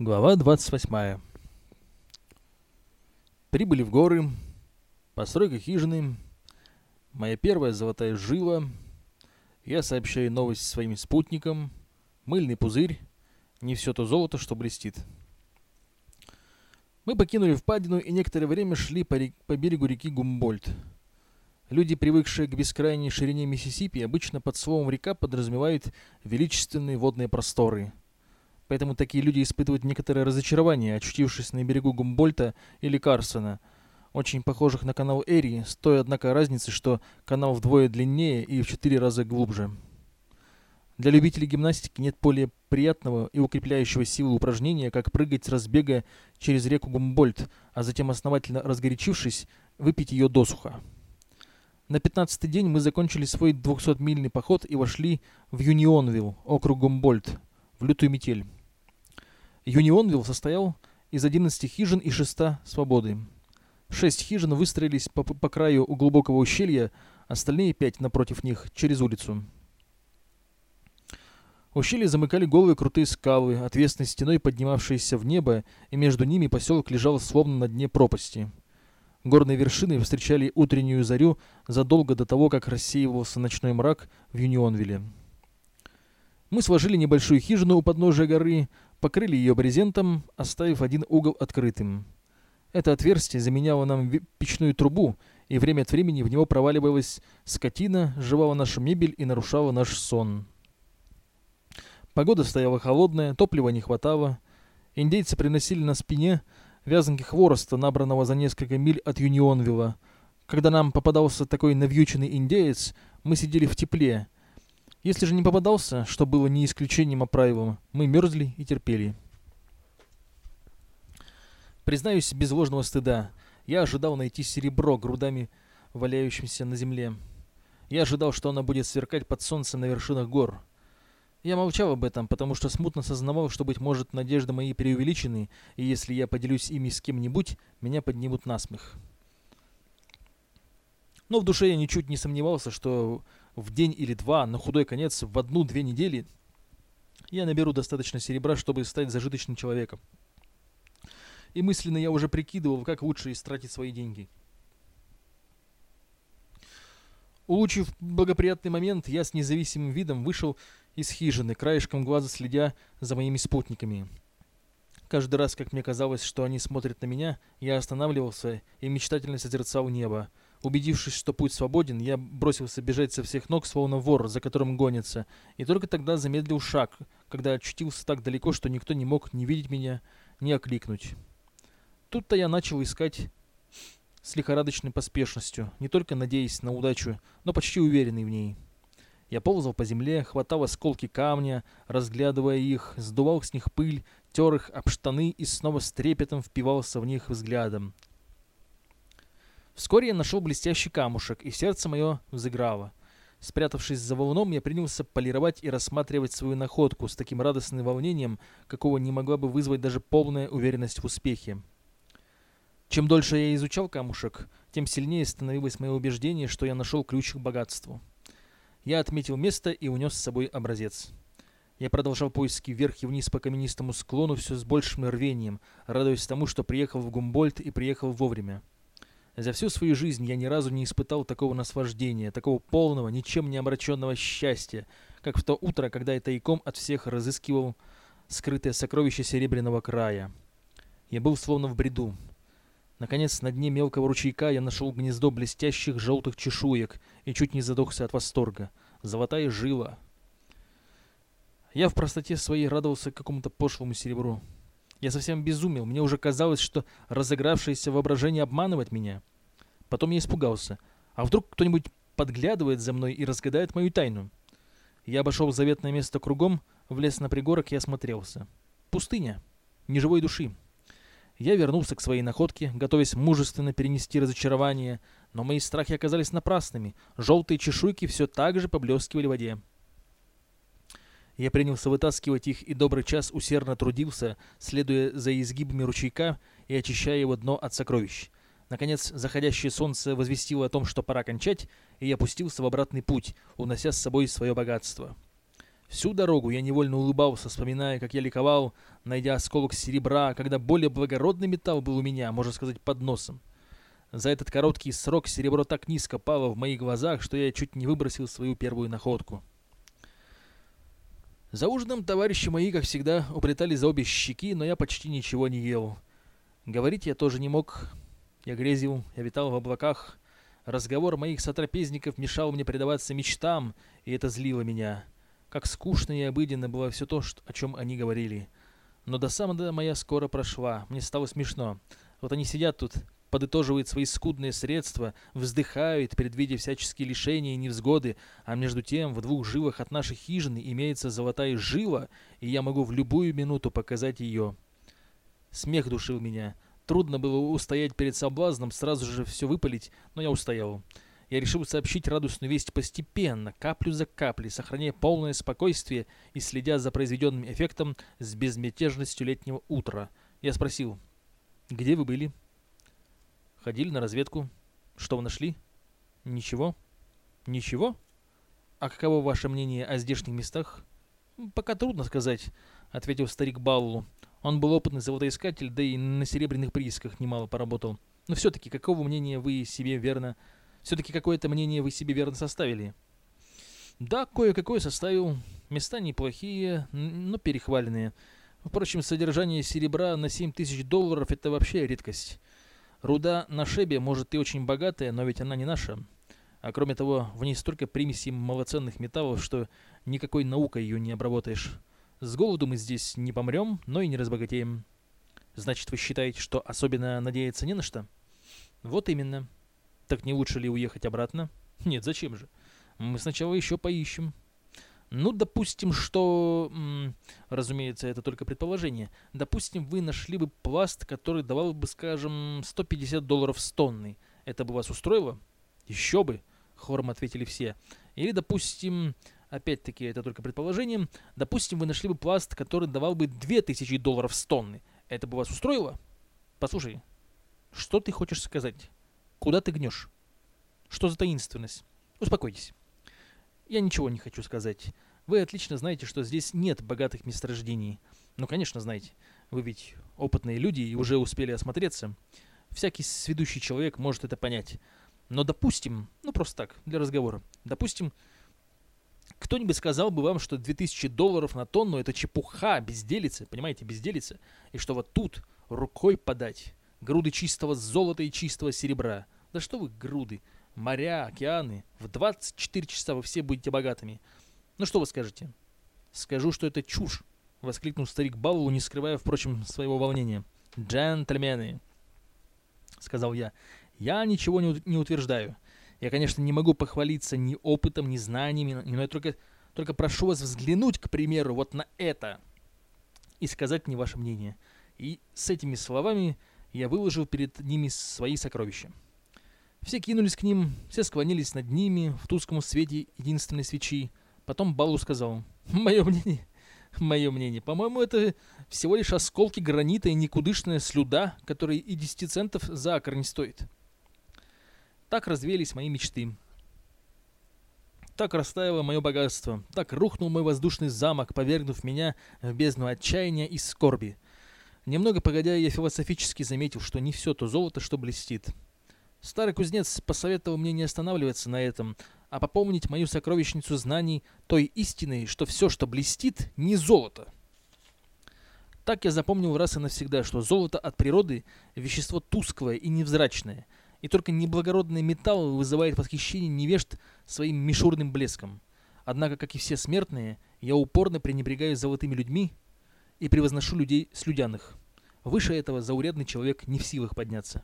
Глава 28. Прибыли в горы, постройка хижины, моя первая золотая жила, я сообщаю новость своим спутникам, мыльный пузырь, не все то золото, что блестит. Мы покинули впадину и некоторое время шли по, рек- по берегу реки Гумбольд. Люди, привыкшие к бескрайней ширине Миссисипи, обычно под словом «река» подразумевают величественные водные просторы – Поэтому такие люди испытывают некоторое разочарование, очутившись на берегу Гумбольта или Карсона, очень похожих на канал Эри, с той, однако, разницей, что канал вдвое длиннее и в четыре раза глубже. Для любителей гимнастики нет более приятного и укрепляющего силы упражнения, как прыгать с разбега через реку Гумбольд, а затем, основательно разгорячившись, выпить ее досуха. На пятнадцатый день мы закончили свой 200-мильный поход и вошли в Юнионвилл, округ Гумбольд, в лютую метель. Юнионвилл состоял из 11 хижин и шеста свободы. Шесть хижин выстроились по, по краю у глубокого ущелья, остальные пять напротив них, через улицу. Ущелье замыкали голые крутые скалы, отвесной стеной поднимавшиеся в небо, и между ними поселок лежал словно на дне пропасти. Горные вершины встречали утреннюю зарю задолго до того, как рассеивался ночной мрак в Юнионвилле. Мы сложили небольшую хижину у подножия горы, покрыли ее брезентом, оставив один угол открытым. Это отверстие заменяло нам печную трубу, и время от времени в него проваливалась скотина, жевала нашу мебель и нарушала наш сон. Погода стояла холодная, топлива не хватало. Индейцы приносили на спине вязанки хвороста, набранного за несколько миль от Юнионвилла. Когда нам попадался такой навьюченный индеец, мы сидели в тепле, если же не попадался, что было не исключением, а правилом, мы мерзли и терпели. Признаюсь без ложного стыда, я ожидал найти серебро грудами, валяющимся на земле. Я ожидал, что оно будет сверкать под солнцем на вершинах гор. Я молчал об этом, потому что смутно сознавал, что, быть может, надежды мои преувеличены, и если я поделюсь ими с кем-нибудь, меня поднимут на смех. Но в душе я ничуть не сомневался, что в день или два, на худой конец, в одну-две недели, я наберу достаточно серебра, чтобы стать зажиточным человеком. И мысленно я уже прикидывал, как лучше истратить свои деньги. Улучив благоприятный момент, я с независимым видом вышел из хижины, краешком глаза следя за моими спутниками. Каждый раз, как мне казалось, что они смотрят на меня, я останавливался и мечтательно созерцал небо. Убедившись, что путь свободен, я бросился бежать со всех ног, словно вор, за которым гонится, и только тогда замедлил шаг, когда очутился так далеко, что никто не мог ни видеть меня, ни окликнуть. Тут-то я начал искать с лихорадочной поспешностью, не только надеясь на удачу, но почти уверенный в ней. Я ползал по земле, хватал осколки камня, разглядывая их, сдувал с них пыль, тер их об штаны и снова с трепетом впивался в них взглядом. Вскоре я нашел блестящий камушек, и сердце мое взыграло. Спрятавшись за валуном, я принялся полировать и рассматривать свою находку с таким радостным волнением, какого не могла бы вызвать даже полная уверенность в успехе. Чем дольше я изучал камушек, тем сильнее становилось мое убеждение, что я нашел ключ к богатству. Я отметил место и унес с собой образец. Я продолжал поиски вверх и вниз по каменистому склону все с большим рвением, радуясь тому, что приехал в Гумбольд и приехал вовремя. За всю свою жизнь я ни разу не испытал такого наслаждения, такого полного, ничем не омраченного счастья, как в то утро, когда я тайком от всех разыскивал скрытое сокровище Серебряного края. Я был словно в бреду. Наконец, на дне мелкого ручейка я нашел гнездо блестящих желтых чешуек и чуть не задохся от восторга. Золотая жила. Я в простоте своей радовался какому-то пошлому серебру. Я совсем безумел. Мне уже казалось, что разыгравшееся воображение обманывает меня. Потом я испугался. А вдруг кто-нибудь подглядывает за мной и разгадает мою тайну? Я обошел заветное место кругом, влез на пригорок и осмотрелся. Пустыня. Ни живой души. Я вернулся к своей находке, готовясь мужественно перенести разочарование, но мои страхи оказались напрасными. Желтые чешуйки все так же поблескивали в воде. Я принялся вытаскивать их и добрый час усердно трудился, следуя за изгибами ручейка и очищая его дно от сокровищ. Наконец, заходящее солнце возвестило о том, что пора кончать, и я пустился в обратный путь, унося с собой свое богатство. Всю дорогу я невольно улыбался, вспоминая, как я ликовал, найдя осколок серебра, когда более благородный металл был у меня, можно сказать, под носом. За этот короткий срок серебро так низко пало в моих глазах, что я чуть не выбросил свою первую находку. За ужином товарищи мои, как всегда, уплетали за обе щеки, но я почти ничего не ел. Говорить я тоже не мог. Я грезил, я витал в облаках. Разговор моих сотрапезников мешал мне предаваться мечтам, и это злило меня. Как скучно и обыденно было все то, что, о чем они говорили. Но до самого моя скоро прошла. Мне стало смешно. Вот они сидят тут, подытоживают свои скудные средства, вздыхают, предвидя всяческие лишения и невзгоды, а между тем в двух жилах от нашей хижины имеется золотая жила, и я могу в любую минуту показать ее. Смех душил меня. Трудно было устоять перед соблазном, сразу же все выпалить, но я устоял я решил сообщить радостную весть постепенно, каплю за каплей, сохраняя полное спокойствие и следя за произведенным эффектом с безмятежностью летнего утра. Я спросил, где вы были? Ходили на разведку. Что вы нашли? Ничего. Ничего? А каково ваше мнение о здешних местах? Пока трудно сказать, ответил старик Баллу. Он был опытный золотоискатель, да и на серебряных приисках немало поработал. Но все-таки, какого мнения вы себе верно все-таки какое-то мнение вы себе верно составили. Да, кое-какое составил. Места неплохие, но перехваленные. Впрочем, содержание серебра на 7 тысяч долларов – это вообще редкость. Руда на шебе, может, и очень богатая, но ведь она не наша. А кроме того, в ней столько примесей малоценных металлов, что никакой наукой ее не обработаешь. С голоду мы здесь не помрем, но и не разбогатеем. Значит, вы считаете, что особенно надеяться не на что? Вот именно. Так не лучше ли уехать обратно? Нет, зачем же? Мы сначала еще поищем. Ну, допустим, что... Разумеется, это только предположение. Допустим, вы нашли бы пласт, который давал бы, скажем, 150 долларов с тонной. Это бы вас устроило? Еще бы, хором ответили все. Или, допустим, опять-таки, это только предположение, допустим, вы нашли бы пласт, который давал бы 2000 долларов с тонны. Это бы вас устроило? Послушай, что ты хочешь сказать? Куда ты гнешь? Что за таинственность? Успокойтесь. Я ничего не хочу сказать. Вы отлично знаете, что здесь нет богатых месторождений. Ну, конечно, знаете. Вы ведь опытные люди и уже успели осмотреться. Всякий сведущий человек может это понять. Но допустим, ну просто так, для разговора, допустим, кто-нибудь сказал бы вам, что 2000 долларов на тонну это чепуха, безделица, понимаете, безделица, и что вот тут рукой подать груды чистого золота и чистого серебра. Да что вы груды, моря, океаны. В 24 часа вы все будете богатыми. Ну что вы скажете? Скажу, что это чушь, воскликнул старик Баллу, не скрывая, впрочем, своего волнения. Джентльмены, сказал я, я ничего не утверждаю. Я, конечно, не могу похвалиться ни опытом, ни знаниями, но я только, только прошу вас взглянуть, к примеру, вот на это и сказать мне ваше мнение. И с этими словами я выложил перед ними свои сокровища. Все кинулись к ним, все склонились над ними в тусклом свете единственной свечи. Потом Балу сказал, «Мое мнение, мое мнение, по-моему, это всего лишь осколки гранита и никудышная слюда, которая и 10 центов за акр не стоит». Так развеялись мои мечты. Так растаяло мое богатство, так рухнул мой воздушный замок, повергнув меня в бездну отчаяния и скорби – Немного погодя, я философически заметил, что не все то золото, что блестит. Старый кузнец посоветовал мне не останавливаться на этом, а пополнить мою сокровищницу знаний той истиной, что все, что блестит, не золото. Так я запомнил раз и навсегда, что золото от природы – вещество тусклое и невзрачное, и только неблагородный металл вызывает восхищение невежд своим мишурным блеском. Однако, как и все смертные, я упорно пренебрегаю золотыми людьми и превозношу людей слюдяных. Выше этого заурядный человек не в силах подняться.